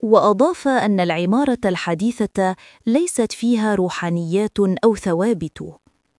وأضاف أن العمارة الحديثة ليست فيها روحانيات أو ثوابت.